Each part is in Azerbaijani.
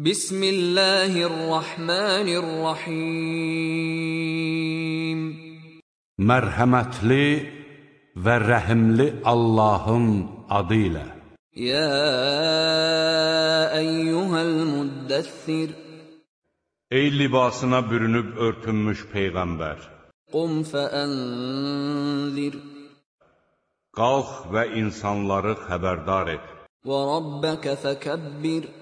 Bismillahirrahmanirrahim. Mərhəmətli və rəhimli Allahın adı ilə. Ya eyyuhel muddəthir. Ey libasına bürünüb örtünmüş Peyğəmbər! Qum fəənzir. Qalx və insanları xəbərdar et. Və rabbəkə fəkəbbir.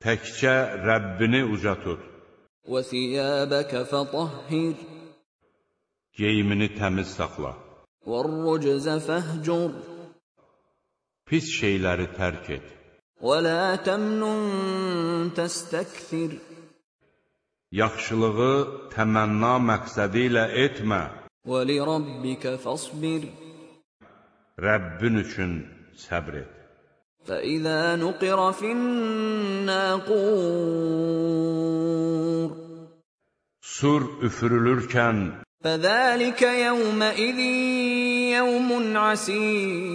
Təkcə Rəbbini uca tut. Thiyabəkə fətahhir. Geyimini təmiz saxla. Rüczə fəhcur. Pis şeyləri tərk et. La təmnun təstəkthir. Yaxşılığı təmənna məqsədi ilə etmə. Rabbikə fasbir. Rəbbin üçün səbr et. فإذا نقر في الناقور Sur üfürülürkən فذلك يومئذ يوم عسير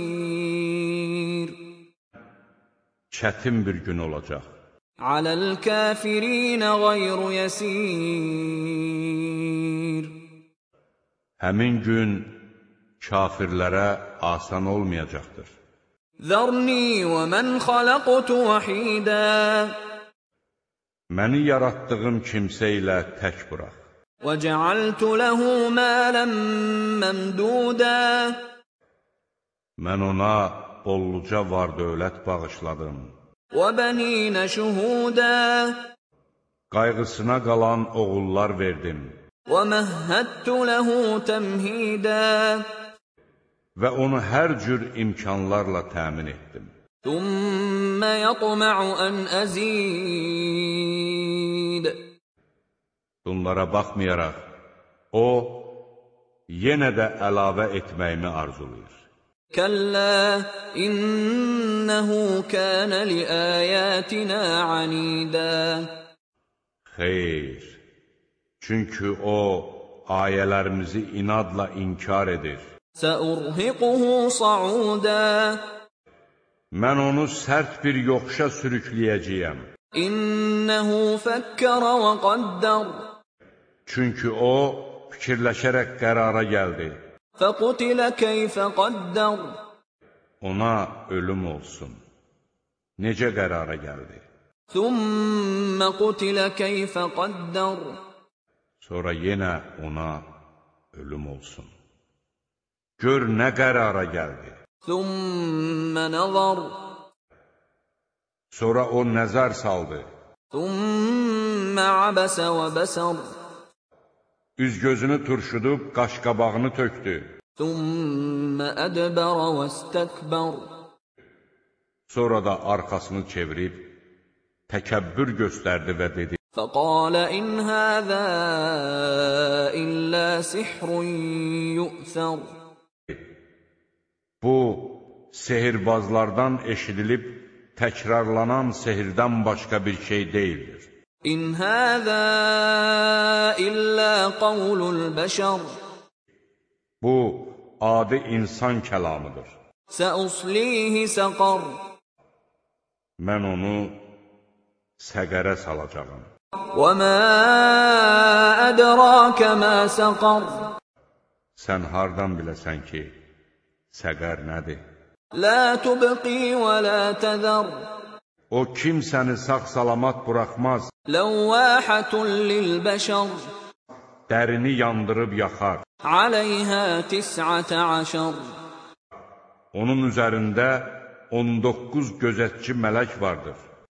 çətin bir gün olacaq. على الكافرين غير يسير Həmin gün kafirlərə asan olmayacaqdır. Zərni və mən xalaqtu vahidə. Məni yaratdığım kimsə ilə tək burax. Və cəaltu lehu mələn məmdudə. Mən ona bolluca var dövlət bağışladım. Və bəninə şühudə. Qayğısına qalan oğullar verdim. Və məhhəttu lehu təmhidə və onu hər cür imkanlarla təmin etdim. Thumma yatma'u an azid. Bunlara baxmayaraq o yenə də əlavə etməyimi arzulayır. Kalla innehu kana li ayatina anida. Xeyr. Çünki o ayələrimizi inadla inkar edir. Səurhiquhu sauda Mən onu sərt bir yoxuşa sürükləyəcəyəm. İnnehu fəkkara və qaddar Çünki o fikirləşərək qərara gəldi. Fəqutilə keyfə qaddar Ona ölüm olsun. Necə qərara gəldi? Thumma qutilə keyfə qaddar Sonra yenə ona ölüm olsun. Gör nə qərara gəldi. ثم نظر Sonra o nəzər saldı. ثم عبس وبسر Üz-gözünü turşudub qaşqabağını tökdü. ثم أدبر واستكبر Sonra da arxasını çevirib təkəbbür göstərdi və dedi: فقال إن هذا إلا سحر يؤثر Bu sehirbazlardan eşidilib təkrarlanan sehirdən başqa bir şey deyildir. İn həzə illə qavlul bəşər Bu, adi insan kəlamıdır. Səuslihi səqar Mən onu səqərə salacağım. Və mə ədrəkə mə səqar Sən hardan biləsən ki, səqər nədir? لا تبقي ولا تذر O kimsəni sağ-salamat buraxmaz, لواحة للبشر dərini yandırıb yaxar. عليها تسعة عشر Onun üzərində 19 gözətçi mələk vardır.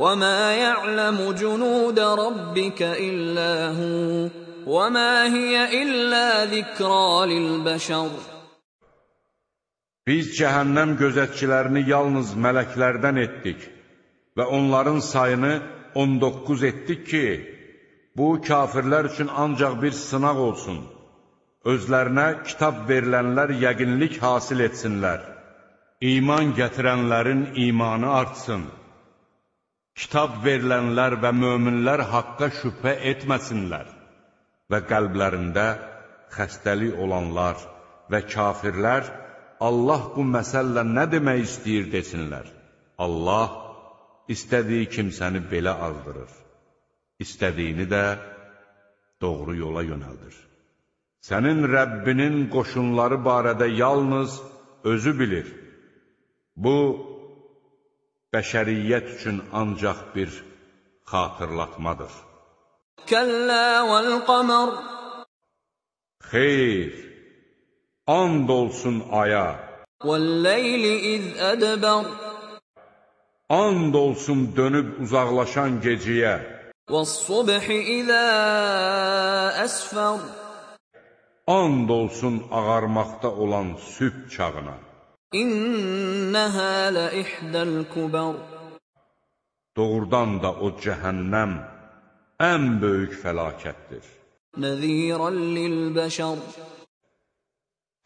وما يعلم جنود ربك الا هو وما هي الا ذكرى للبشر Biz cəhənnəm gözətçilərini yalnız mələklərdən etdik və onların sayını 19 etdik ki, Bu, kafirlər üçün ancaq bir sınaq olsun. Özlərinə kitab verilənlər yəqinlik hasil etsinlər. İman gətirənlərin imanı artsın. Kitab verilənlər və möminlər haqqa şübhə etməsinlər və qəlblərində xəstəlik olanlar və kafirlər Allah bu məsəllə nə demək istəyir desinlər. Allah istədiyi kimsəni belə azdırır istədiyini də doğru yola yönəldir. Sənin Rəbbinin qoşunları barədə yalnız özü bilir. Bu, bəşəriyyət üçün ancaq bir xatırlatmadır. Kəllə vəl-qəmər Xeyr, and olsun aya. Vəl-leyli iz ədəbər And olsun dönüb uzaqlaşan geciyə. Vəs-subhi izə əsfər And olsun ağarmaqda olan sübh çağına. İnnəhə ləihdəl kubar Doğrudan da o cəhənnəm ən böyük fəlakətdir. Nəzirən lilbəşər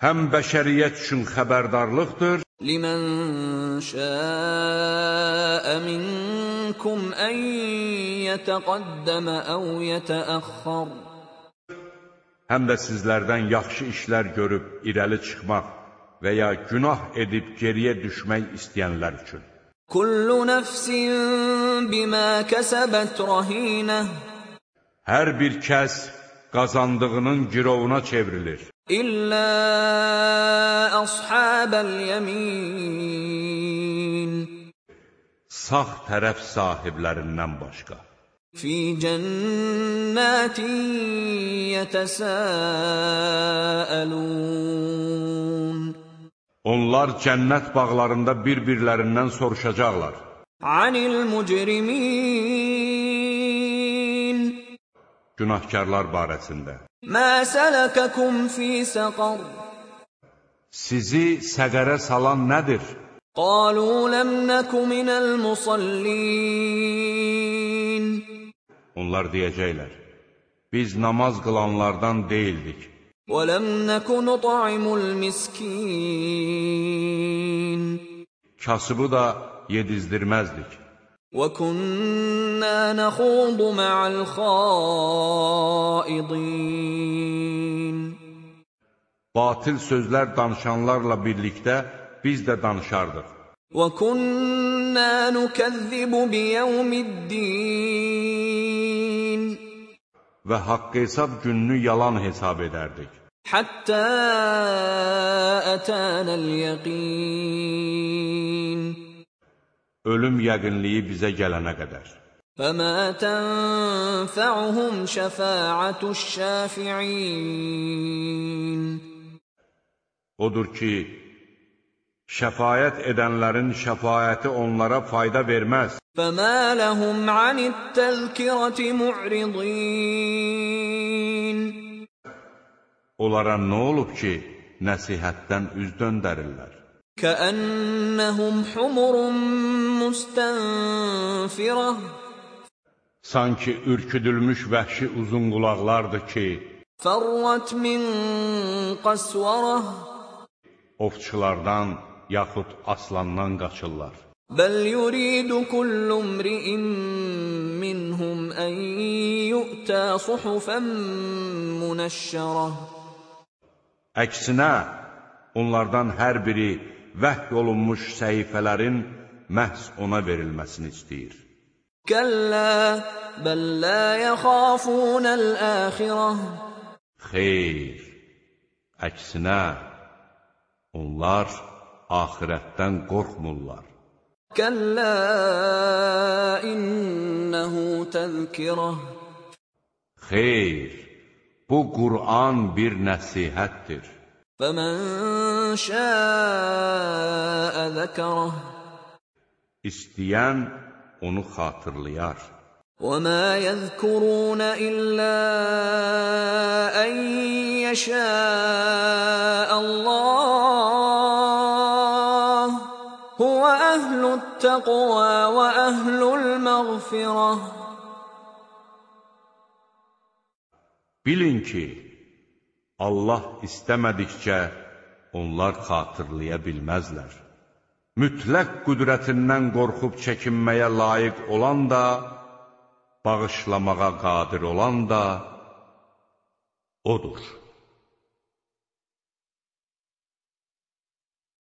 Həm bəşəriyyət üçün xəbərdarlıqdır, Limən şəə minkum ən yətəqəddəmə əv yətəəxxar həm də sizlərdən yaxşı işlər görüb irəli çıxmaq və ya günah edib geriyə düşmək istəyənlər üçün. Kullu nəfsin bimə kəsəbət rəhinə Hər bir kəs qazandığının girovuna çevrilir. İllə əshabəl yəmin Sağ tərəf sahiblərindən başqa. Fi cənnatin yətəsəəlun Onlar cənnət bağlarında bir-birlərindən soruşacaqlar. Anil mücrimin Günahkarlar barəsində. Mə sələkəkum fi səqar Sizi səqərə salan nədir? Qalu ləm nəku minəl musallin Onlar deyəcəklər, biz namaz qılanlardan deyildik وَلَمْ نَكُ نُطَعِمُ الْمِسْكِينَ Kasıbı da yedizdirmezdik. وَكُنَّا نَخُوضُ مَعَ الْخَائِضِينَ Batıl sözler danışanlarla birlikte biz de danışardık. وَكُنَّا نُكَذِّبُ بِيَوْمِ الدِّينَ Və haqq hesab gününü yalan hesab edərdik. Həttə ətənəl yəqin Ölüm yəqinliyi bizə gələnə qədər. فما تنفعهم شفاعة الشافعين Odur ki, şəfayət edənlərin şəfayəti onlara fayda verməz. فما لهم عن التذكرة معرضين Onlara nə olub ki, nəsihətdən üz döndərirlər? كأنهم حمر مستنفرة Sanki ürküdülmüş vəhşi uzun qulaqlardır ki, فرت من قسورة ovçulardan yaxud aslandan qaçırlar. بل يريد كل امرئ منهم أن يؤتى صحفا منشرة Əksinə, onlardan hər biri vəhy olunmuş səhifələrin məhz ona verilməsini istəyir. كلا بل لا يخافون الآخرة Xeyr, əksinə, onlar axirətdən qorxmurlar. كلا إنه تذكرة Xeyr, bu Qur'an bir nəsihətdir. فَمَنْ شَاءَ ذَكَرَهُ İstəyən onu xatırlayar. وَمَا يَذْكُرُونَ إِلَّا أَنْ يَشَاءَ اللَّهُ أَهْلُ التَّقْوَى وَأَهْلُ الْمَغْفِرَةِ Bilin ki, Allah istəmədikcə onlar xatırlaya bilməzlər. Mütləq qüdrətindən qorxub çəkinməyə layiq olan da, bağışlamağa qadir olan da O'dur.